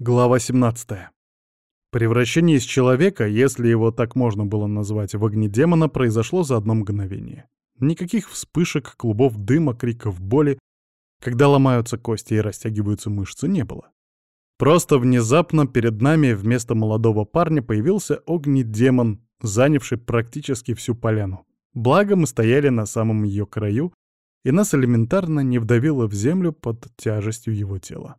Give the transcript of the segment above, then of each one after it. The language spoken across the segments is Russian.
Глава 17. Превращение из человека, если его так можно было назвать, в огнедемона, произошло за одно мгновение. Никаких вспышек, клубов дыма, криков боли, когда ломаются кости и растягиваются мышцы, не было. Просто внезапно перед нами вместо молодого парня появился огнедемон, занявший практически всю поляну. Благо мы стояли на самом ее краю, и нас элементарно не вдавило в землю под тяжестью его тела.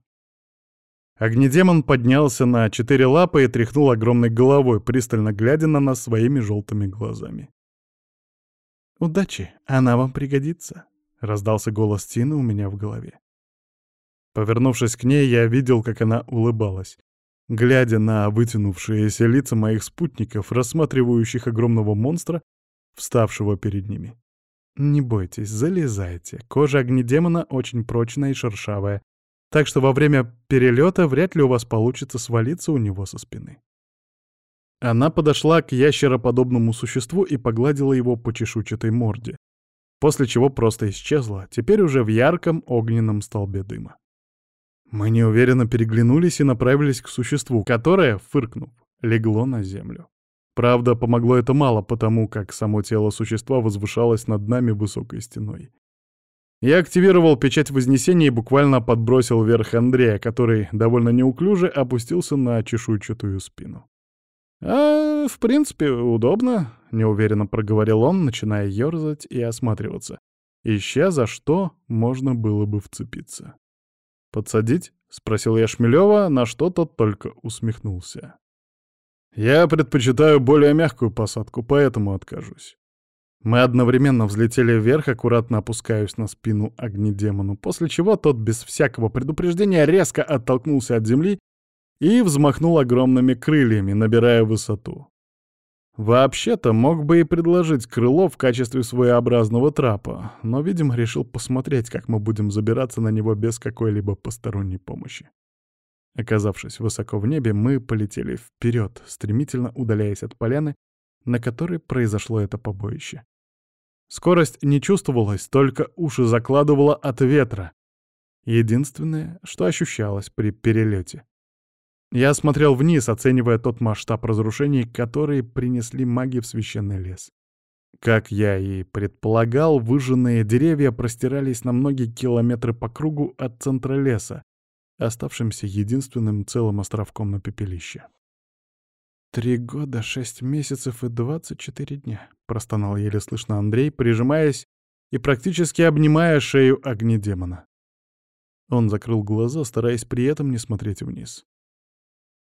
Огнедемон поднялся на четыре лапы и тряхнул огромной головой, пристально глядя на нас своими желтыми глазами. «Удачи, она вам пригодится», — раздался голос Тины у меня в голове. Повернувшись к ней, я видел, как она улыбалась, глядя на вытянувшиеся лица моих спутников, рассматривающих огромного монстра, вставшего перед ними. «Не бойтесь, залезайте. Кожа огнедемона очень прочная и шершавая, так что во время перелета вряд ли у вас получится свалиться у него со спины. Она подошла к ящероподобному существу и погладила его по чешуйчатой морде, после чего просто исчезла, теперь уже в ярком огненном столбе дыма. Мы неуверенно переглянулись и направились к существу, которое, фыркнув, легло на землю. Правда, помогло это мало, потому как само тело существа возвышалось над нами высокой стеной. Я активировал печать Вознесения и буквально подбросил вверх Андрея, который довольно неуклюже опустился на чешуйчатую спину. «А, в принципе, удобно», — неуверенно проговорил он, начиная ерзать и осматриваться, ища за что можно было бы вцепиться. «Подсадить?» — спросил я Шмелева, на что тот только усмехнулся. «Я предпочитаю более мягкую посадку, поэтому откажусь. Мы одновременно взлетели вверх, аккуратно опускаясь на спину огнедемону, после чего тот без всякого предупреждения резко оттолкнулся от земли и взмахнул огромными крыльями, набирая высоту. Вообще-то мог бы и предложить крыло в качестве своеобразного трапа, но, видимо, решил посмотреть, как мы будем забираться на него без какой-либо посторонней помощи. Оказавшись высоко в небе, мы полетели вперед, стремительно удаляясь от поляны, на которой произошло это побоище. Скорость не чувствовалась, только уши закладывало от ветра. Единственное, что ощущалось при перелете. Я смотрел вниз, оценивая тот масштаб разрушений, которые принесли маги в священный лес. Как я и предполагал, выжженные деревья простирались на многие километры по кругу от центра леса, оставшимся единственным целым островком на пепелище. «Три года, шесть месяцев и двадцать четыре дня», — простонал еле слышно Андрей, прижимаясь и практически обнимая шею огнедемона. Он закрыл глаза, стараясь при этом не смотреть вниз.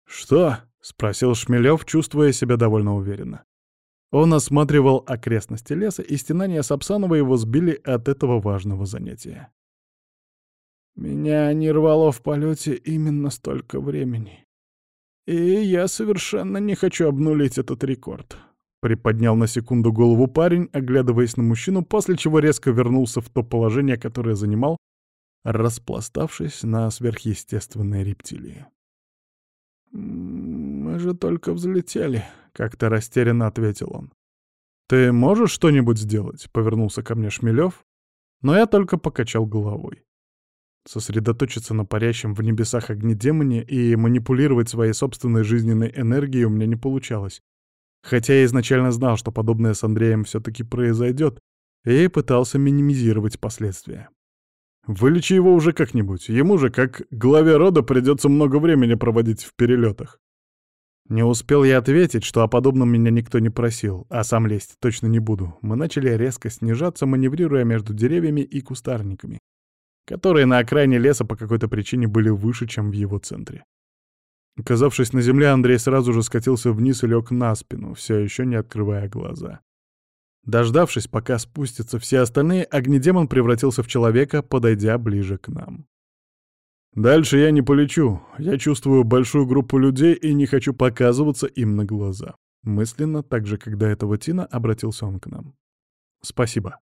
«Что?» — спросил Шмелев, чувствуя себя довольно уверенно. Он осматривал окрестности леса, и стенания Сапсанова его сбили от этого важного занятия. «Меня не рвало в полете именно столько времени», и я совершенно не хочу обнулить этот рекорд. Приподнял на секунду голову парень, оглядываясь на мужчину, после чего резко вернулся в то положение, которое занимал, распластавшись на сверхъестественной рептилии. «Мы же только взлетели», — как-то растерянно ответил он. «Ты можешь что-нибудь сделать?» — повернулся ко мне Шмелев, но я только покачал головой. Сосредоточиться на парящем в небесах огнедемоне и манипулировать своей собственной жизненной энергией у меня не получалось. Хотя я изначально знал, что подобное с Андреем все-таки произойдет, и пытался минимизировать последствия. Вылечи его уже как-нибудь, ему же, как главе рода, придется много времени проводить в перелетах. Не успел я ответить, что о подобном меня никто не просил, а сам лезть точно не буду. Мы начали резко снижаться, маневрируя между деревьями и кустарниками которые на окраине леса по какой-то причине были выше, чем в его центре. Оказавшись на земле, Андрей сразу же скатился вниз и лег на спину, все еще не открывая глаза. Дождавшись, пока спустятся все остальные, огнедемон превратился в человека, подойдя ближе к нам. «Дальше я не полечу. Я чувствую большую группу людей и не хочу показываться им на глаза». Мысленно, так же, как этого Тина, обратился он к нам. «Спасибо». —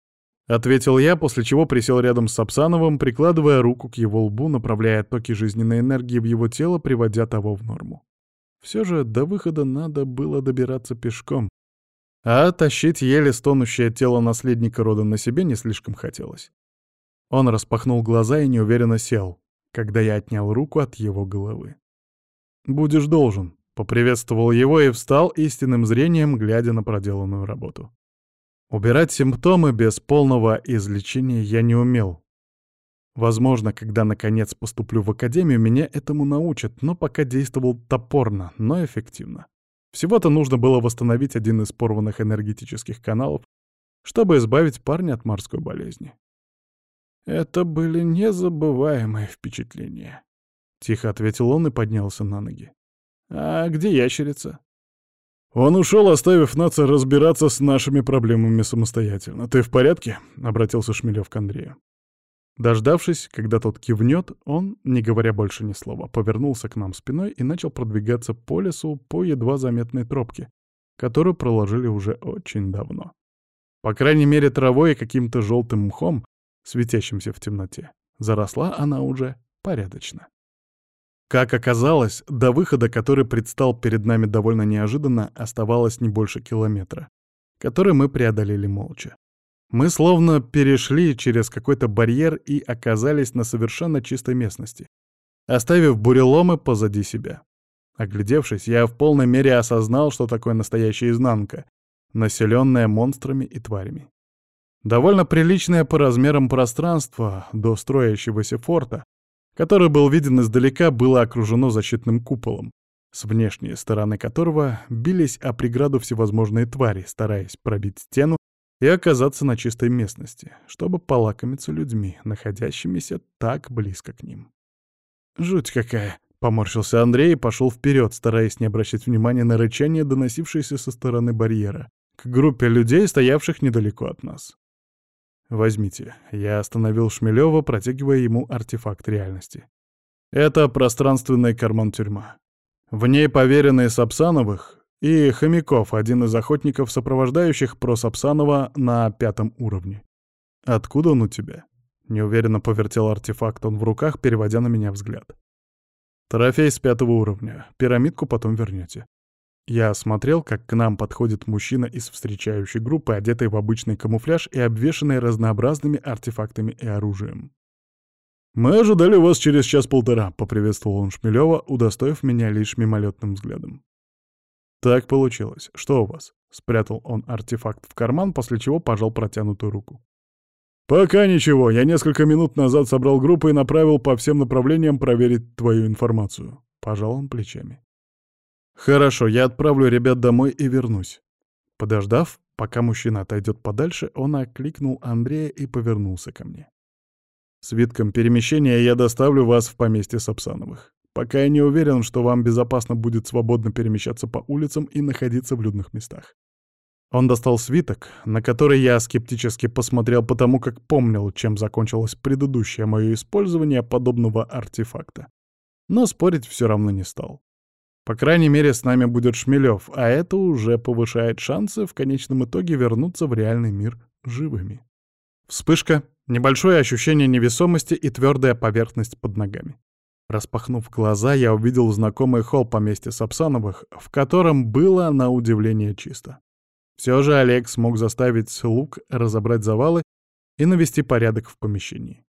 ответил я, после чего присел рядом с Сапсановым, прикладывая руку к его лбу, направляя токи жизненной энергии в его тело, приводя того в норму. Все же до выхода надо было добираться пешком, а тащить еле стонущее тело наследника рода на себе не слишком хотелось. Он распахнул глаза и неуверенно сел, когда я отнял руку от его головы. «Будешь должен», — поприветствовал его и встал истинным зрением, глядя на проделанную работу. Убирать симптомы без полного излечения я не умел. Возможно, когда наконец поступлю в академию, меня этому научат, но пока действовал топорно, но эффективно. Всего-то нужно было восстановить один из порванных энергетических каналов, чтобы избавить парня от морской болезни. Это были незабываемые впечатления. Тихо ответил он и поднялся на ноги. «А где ящерица?» «Он ушел, оставив нас разбираться с нашими проблемами самостоятельно. Ты в порядке?» — обратился Шмелев к Андрею. Дождавшись, когда тот кивнет, он, не говоря больше ни слова, повернулся к нам спиной и начал продвигаться по лесу по едва заметной тропке, которую проложили уже очень давно. По крайней мере, травой и каким-то желтым мхом, светящимся в темноте, заросла она уже порядочно. Как оказалось, до выхода, который предстал перед нами довольно неожиданно, оставалось не больше километра, который мы преодолели молча. Мы словно перешли через какой-то барьер и оказались на совершенно чистой местности, оставив буреломы позади себя. Оглядевшись, я в полной мере осознал, что такое настоящая изнанка, населенная монстрами и тварями. Довольно приличное по размерам пространство до строящегося форта, который был виден издалека, было окружено защитным куполом, с внешней стороны которого бились о преграду всевозможные твари, стараясь пробить стену и оказаться на чистой местности, чтобы полакомиться людьми, находящимися так близко к ним. «Жуть какая!» — поморщился Андрей и пошел вперед, стараясь не обращать внимания на рычание, доносившееся со стороны барьера, к группе людей, стоявших недалеко от нас. «Возьмите». Я остановил Шмелева, протягивая ему артефакт реальности. Это пространственный карман-тюрьма. В ней поверенные Сапсановых и Хомяков, один из охотников, сопровождающих про Сапсанова на пятом уровне. «Откуда он у тебя?» Неуверенно повертел артефакт он в руках, переводя на меня взгляд. «Трофей с пятого уровня. Пирамидку потом вернете. Я смотрел, как к нам подходит мужчина из встречающей группы, одетый в обычный камуфляж и обвешанный разнообразными артефактами и оружием. «Мы ожидали вас через час-полтора», — поприветствовал он Шмелева, удостоив меня лишь мимолетным взглядом. «Так получилось. Что у вас?» — спрятал он артефакт в карман, после чего пожал протянутую руку. «Пока ничего. Я несколько минут назад собрал группу и направил по всем направлениям проверить твою информацию». Пожал он плечами. «Хорошо, я отправлю ребят домой и вернусь». Подождав, пока мужчина отойдет подальше, он окликнул Андрея и повернулся ко мне. «С видком перемещения я доставлю вас в поместье Сапсановых. Пока я не уверен, что вам безопасно будет свободно перемещаться по улицам и находиться в людных местах». Он достал свиток, на который я скептически посмотрел потому, как помнил, чем закончилось предыдущее мое использование подобного артефакта. Но спорить все равно не стал. По крайней мере, с нами будет Шмелев, а это уже повышает шансы в конечном итоге вернуться в реальный мир живыми. Вспышка, небольшое ощущение невесомости и твердая поверхность под ногами. Распахнув глаза, я увидел знакомый холл поместья Сапсановых, в котором было на удивление чисто. Все же Олег смог заставить слуг разобрать завалы и навести порядок в помещении.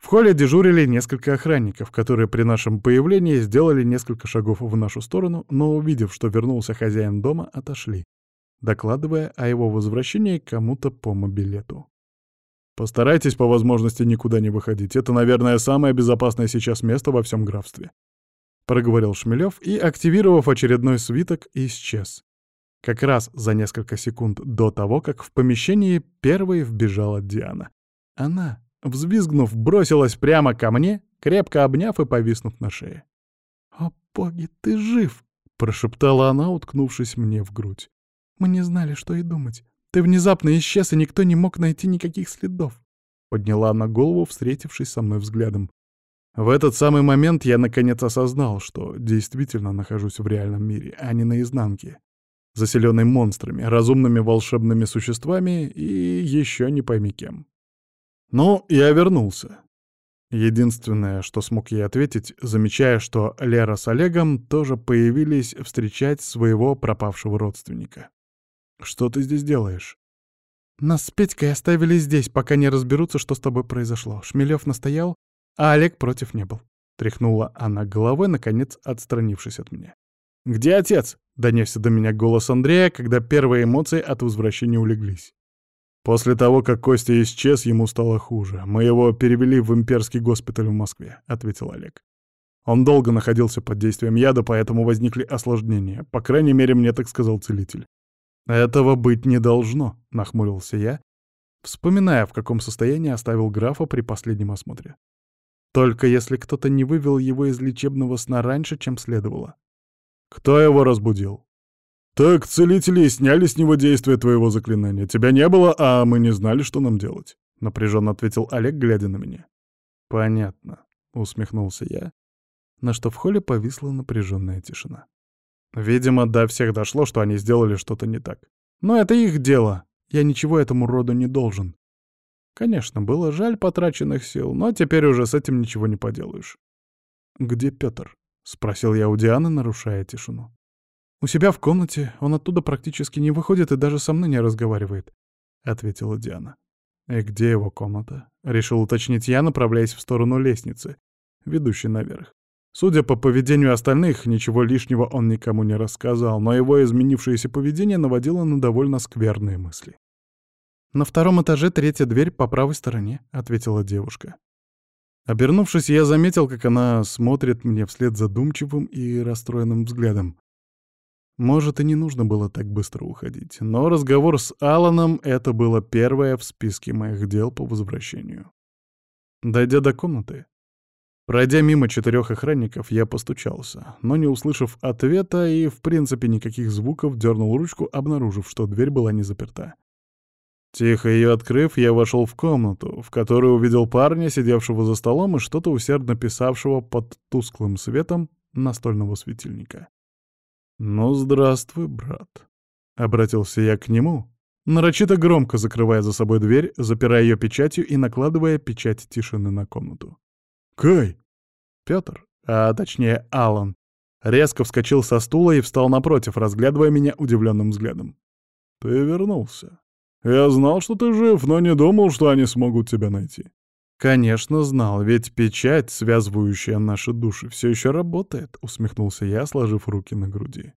В холле дежурили несколько охранников, которые при нашем появлении сделали несколько шагов в нашу сторону, но, увидев, что вернулся хозяин дома, отошли, докладывая о его возвращении кому-то по мобилету. «Постарайтесь по возможности никуда не выходить. Это, наверное, самое безопасное сейчас место во всем графстве», — проговорил Шмелев и, активировав очередной свиток, исчез. Как раз за несколько секунд до того, как в помещении первой вбежала Диана. Она Взвизгнув, бросилась прямо ко мне, крепко обняв и повиснув на шее. «О, боги, ты жив!» — прошептала она, уткнувшись мне в грудь. «Мы не знали, что и думать. Ты внезапно исчез, и никто не мог найти никаких следов». Подняла она голову, встретившись со мной взглядом. В этот самый момент я наконец осознал, что действительно нахожусь в реальном мире, а не на изнанке, заселенной монстрами, разумными волшебными существами и еще не пойми кем. «Ну, я вернулся». Единственное, что смог ей ответить, замечая, что Лера с Олегом тоже появились встречать своего пропавшего родственника. «Что ты здесь делаешь?» «Нас с Петькой оставили здесь, пока не разберутся, что с тобой произошло. Шмелев настоял, а Олег против не был. Тряхнула она головой, наконец отстранившись от меня. «Где отец?» — донесся до меня голос Андрея, когда первые эмоции от возвращения улеглись. После того, как Костя исчез, ему стало хуже. Мы его перевели в имперский госпиталь в Москве, — ответил Олег. Он долго находился под действием яда, поэтому возникли осложнения. По крайней мере, мне так сказал целитель. «Этого быть не должно», — нахмурился я, вспоминая, в каком состоянии оставил графа при последнем осмотре. Только если кто-то не вывел его из лечебного сна раньше, чем следовало. Кто его разбудил? Так целители сняли с него действие твоего заклинания. Тебя не было, а мы не знали, что нам делать. Напряженно ответил Олег, глядя на меня. Понятно, усмехнулся я, на что в холле повисла напряженная тишина. Видимо, до всех дошло, что они сделали что-то не так. Но это их дело. Я ничего этому роду не должен. Конечно, было жаль потраченных сил, но теперь уже с этим ничего не поделаешь. «Где Пётр?» — спросил я у Дианы, нарушая тишину. «У себя в комнате, он оттуда практически не выходит и даже со мной не разговаривает», — ответила Диана. «И где его комната?» — решил уточнить я, направляясь в сторону лестницы, ведущей наверх. Судя по поведению остальных, ничего лишнего он никому не рассказал, но его изменившееся поведение наводило на довольно скверные мысли. «На втором этаже третья дверь по правой стороне», — ответила девушка. Обернувшись, я заметил, как она смотрит мне вслед задумчивым и расстроенным взглядом. Может, и не нужно было так быстро уходить, но разговор с Аланом — это было первое в списке моих дел по возвращению. Дойдя до комнаты, пройдя мимо четырех охранников, я постучался, но не услышав ответа и, в принципе, никаких звуков, дернул ручку, обнаружив, что дверь была не заперта. Тихо ее открыв, я вошел в комнату, в которой увидел парня, сидевшего за столом и что-то усердно писавшего под тусклым светом настольного светильника. «Ну, здравствуй, брат», — обратился я к нему, нарочито громко закрывая за собой дверь, запирая ее печатью и накладывая печать тишины на комнату. «Кай!» Петр, а точнее Алан, резко вскочил со стула и встал напротив, разглядывая меня удивленным взглядом. «Ты вернулся», я знал, что ты жив, но не думал, что они смогут тебя найти. Конечно, знал, ведь печать, связывающая наши души, все еще работает, усмехнулся я, сложив руки на груди.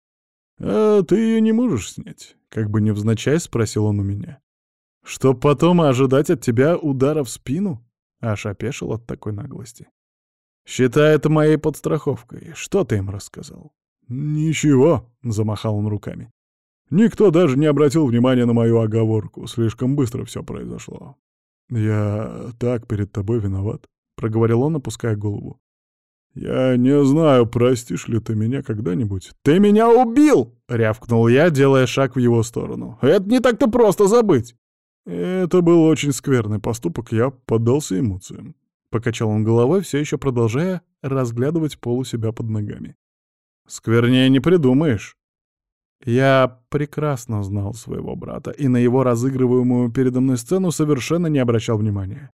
А ты ее не можешь снять? Как бы невзначай спросил он у меня. Чтоб потом ожидать от тебя удара в спину? Аж опешил от такой наглости. Считай это моей подстраховкой. Что ты им рассказал? Ничего, замахал он руками. Никто даже не обратил внимания на мою оговорку. Слишком быстро все произошло. «Я так перед тобой виноват», — проговорил он, опуская голову. «Я не знаю, простишь ли ты меня когда-нибудь». «Ты меня убил!» — рявкнул я, делая шаг в его сторону. «Это не так-то просто забыть!» Это был очень скверный поступок, я поддался эмоциям. Покачал он головой, все еще продолжая разглядывать пол у себя под ногами. «Сквернее не придумаешь. Я прекрасно знал своего брата и на его разыгрываемую передо мной сцену совершенно не обращал внимания.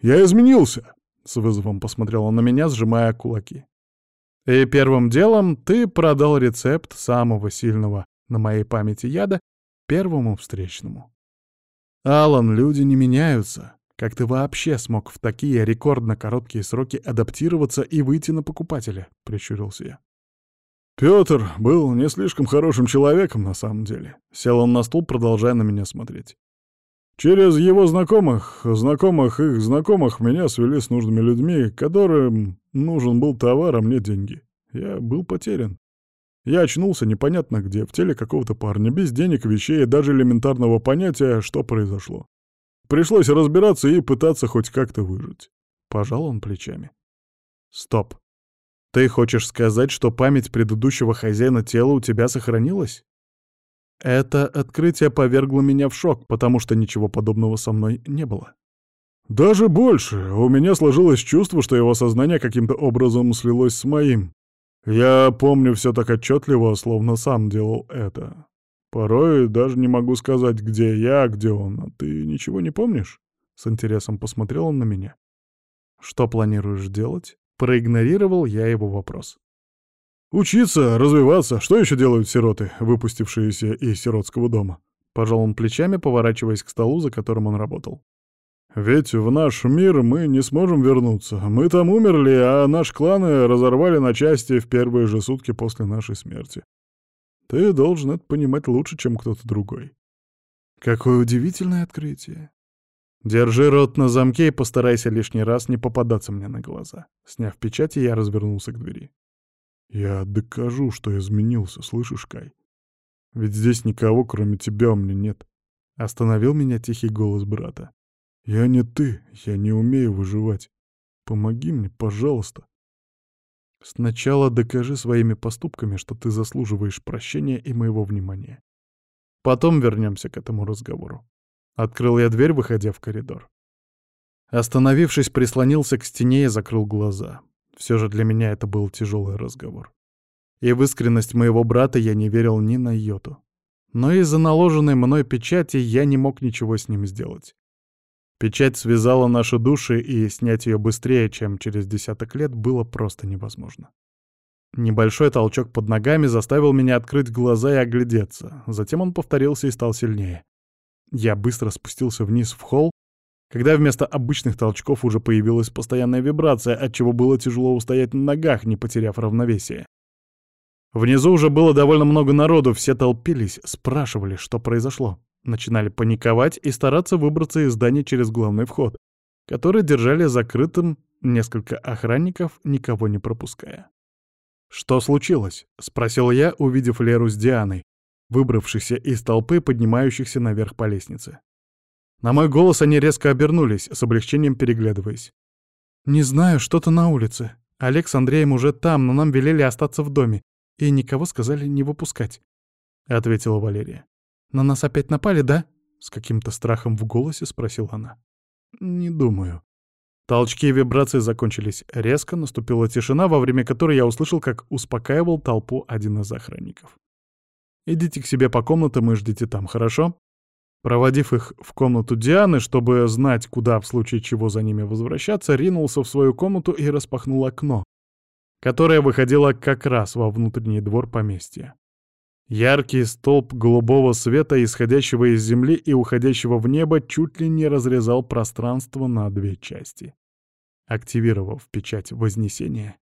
«Я изменился!» — с вызовом посмотрел он на меня, сжимая кулаки. «И первым делом ты продал рецепт самого сильного на моей памяти яда первому встречному. Алан, люди не меняются. Как ты вообще смог в такие рекордно короткие сроки адаптироваться и выйти на покупателя?» — прищурился я. Пётр был не слишком хорошим человеком на самом деле. Сел он на стул, продолжая на меня смотреть. Через его знакомых, знакомых их знакомых меня свели с нужными людьми, которым нужен был товар, а мне деньги. Я был потерян. Я очнулся непонятно где, в теле какого-то парня, без денег, вещей и даже элементарного понятия, что произошло. Пришлось разбираться и пытаться хоть как-то выжить. Пожал он плечами. Стоп. Ты хочешь сказать, что память предыдущего хозяина тела у тебя сохранилась? Это открытие повергло меня в шок, потому что ничего подобного со мной не было. Даже больше. У меня сложилось чувство, что его сознание каким-то образом слилось с моим. Я помню все так отчетливо, словно сам делал это. Порой даже не могу сказать, где я, а где он. А ты ничего не помнишь? С интересом посмотрел он на меня. Что планируешь делать? Проигнорировал я его вопрос. «Учиться, развиваться. Что еще делают сироты, выпустившиеся из сиротского дома?» Пожал он плечами, поворачиваясь к столу, за которым он работал. Ведь в наш мир мы не сможем вернуться. Мы там умерли, а наш кланы разорвали на части в первые же сутки после нашей смерти. Ты должен это понимать лучше, чем кто-то другой. Какое удивительное открытие. Держи рот на замке и постарайся лишний раз не попадаться мне на глаза. Сняв печати, я развернулся к двери. Я докажу, что изменился, слышишь, Кай? Ведь здесь никого, кроме тебя, у меня нет. Остановил меня тихий голос брата. Я не ты, я не умею выживать. Помоги мне, пожалуйста. Сначала докажи своими поступками, что ты заслуживаешь прощения и моего внимания. Потом вернемся к этому разговору. Открыл я дверь, выходя в коридор. Остановившись, прислонился к стене и закрыл глаза. Все же для меня это был тяжелый разговор. И в искренность моего брата я не верил ни на йоту. Но из-за наложенной мной печати я не мог ничего с ним сделать. Печать связала наши души, и снять ее быстрее, чем через десяток лет, было просто невозможно. Небольшой толчок под ногами заставил меня открыть глаза и оглядеться. Затем он повторился и стал сильнее. Я быстро спустился вниз в холл, когда вместо обычных толчков уже появилась постоянная вибрация, отчего было тяжело устоять на ногах, не потеряв равновесие. Внизу уже было довольно много народу, все толпились, спрашивали, что произошло. Начинали паниковать и стараться выбраться из здания через главный вход, который держали закрытым несколько охранников, никого не пропуская. «Что случилось?» — спросил я, увидев Леру с Дианой, выбравшихся из толпы, поднимающихся наверх по лестнице. На мой голос они резко обернулись, с облегчением переглядываясь. «Не знаю, что-то на улице. Олег с Андреем уже там, но нам велели остаться в доме, и никого сказали не выпускать», — ответила Валерия. «На нас опять напали, да?» — с каким-то страхом в голосе спросила она. «Не думаю». Толчки и вибрации закончились резко, наступила тишина, во время которой я услышал, как успокаивал толпу один из охранников. «Идите к себе по комнатам и ждите там, хорошо?» Проводив их в комнату Дианы, чтобы знать, куда в случае чего за ними возвращаться, ринулся в свою комнату и распахнул окно, которое выходило как раз во внутренний двор поместья. Яркий столб голубого света, исходящего из земли и уходящего в небо, чуть ли не разрезал пространство на две части. Активировав печать Вознесения,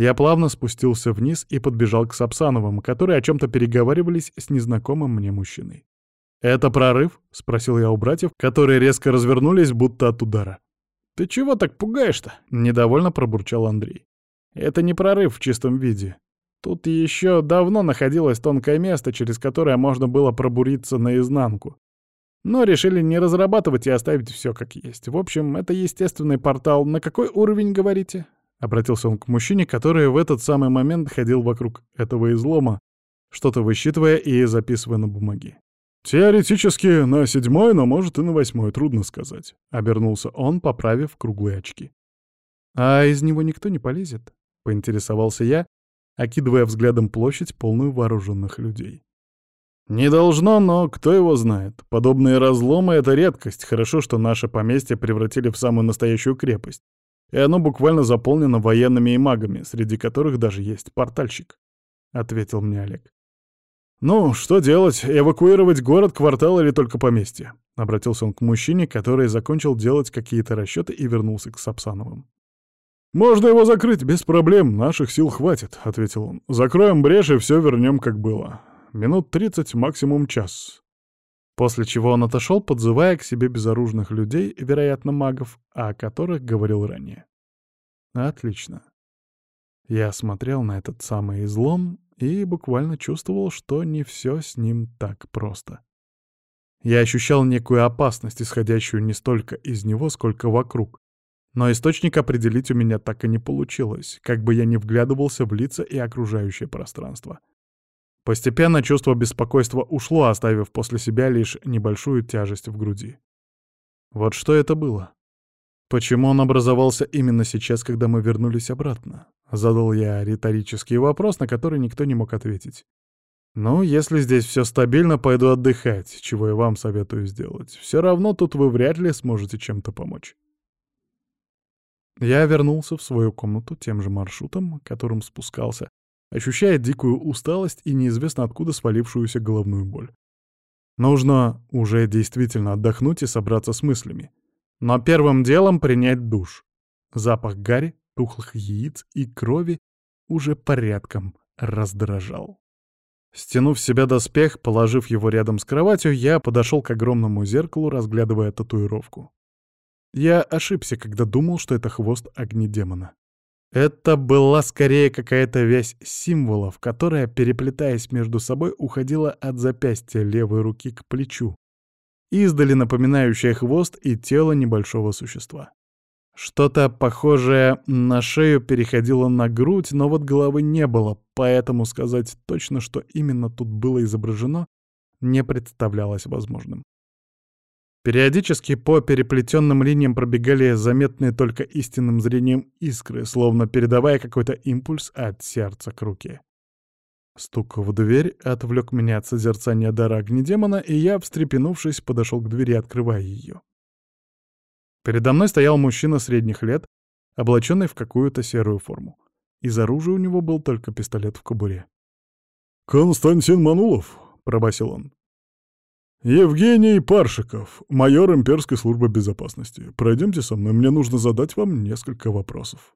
я плавно спустился вниз и подбежал к Сапсановым, которые о чем-то переговаривались с незнакомым мне мужчиной. «Это прорыв?» — спросил я у братьев, которые резко развернулись, будто от удара. «Ты чего так пугаешь-то?» — недовольно пробурчал Андрей. «Это не прорыв в чистом виде. Тут еще давно находилось тонкое место, через которое можно было пробуриться наизнанку. Но решили не разрабатывать и оставить все как есть. В общем, это естественный портал. На какой уровень, говорите?» Обратился он к мужчине, который в этот самый момент ходил вокруг этого излома, что-то высчитывая и записывая на бумаге. «Теоретически на седьмой, но может и на восьмой, трудно сказать», — обернулся он, поправив круглые очки. «А из него никто не полезет?» — поинтересовался я, окидывая взглядом площадь, полную вооруженных людей. «Не должно, но кто его знает. Подобные разломы — это редкость. Хорошо, что наше поместье превратили в самую настоящую крепость. И оно буквально заполнено военными и магами, среди которых даже есть портальщик», — ответил мне Олег. «Ну, что делать? Эвакуировать город, квартал или только поместье?» Обратился он к мужчине, который закончил делать какие-то расчеты и вернулся к Сапсановым. «Можно его закрыть, без проблем, наших сил хватит», — ответил он. «Закроем брешь и все вернем, как было. Минут тридцать, максимум час». После чего он отошел, подзывая к себе безоружных людей, вероятно, магов, о которых говорил ранее. «Отлично». Я смотрел на этот самый излом и буквально чувствовал, что не все с ним так просто. Я ощущал некую опасность, исходящую не столько из него, сколько вокруг. Но источник определить у меня так и не получилось, как бы я ни вглядывался в лица и окружающее пространство. Постепенно чувство беспокойства ушло, оставив после себя лишь небольшую тяжесть в груди. Вот что это было? Почему он образовался именно сейчас, когда мы вернулись обратно? Задал я риторический вопрос, на который никто не мог ответить. «Ну, если здесь все стабильно, пойду отдыхать, чего я вам советую сделать. Все равно тут вы вряд ли сможете чем-то помочь». Я вернулся в свою комнату тем же маршрутом, которым спускался, ощущая дикую усталость и неизвестно откуда свалившуюся головную боль. Нужно уже действительно отдохнуть и собраться с мыслями. Но первым делом принять душ. Запах гари, тухлых яиц и крови уже порядком раздражал. Стянув себя доспех, положив его рядом с кроватью, я подошел к огромному зеркалу, разглядывая татуировку. Я ошибся, когда думал, что это хвост огнедемона. Это была скорее какая-то вязь символов, которая, переплетаясь между собой, уходила от запястья левой руки к плечу, издали напоминающая хвост и тело небольшого существа. Что-то похожее на шею переходило на грудь, но вот головы не было, поэтому сказать точно, что именно тут было изображено, не представлялось возможным. Периодически по переплетенным линиям пробегали заметные только истинным зрением искры, словно передавая какой-то импульс от сердца к руке. Стук в дверь отвлек меня от созерцания дара огнедемона, и я, встрепенувшись, подошел к двери, открывая ее. Передо мной стоял мужчина средних лет, облаченный в какую-то серую форму. Из оружия у него был только пистолет в кобуре. «Константин Манулов», — пробасил он. «Евгений Паршиков, майор имперской службы безопасности. Пройдемте со мной, мне нужно задать вам несколько вопросов».